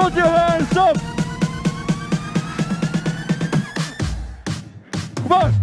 Put your hands up! Come on!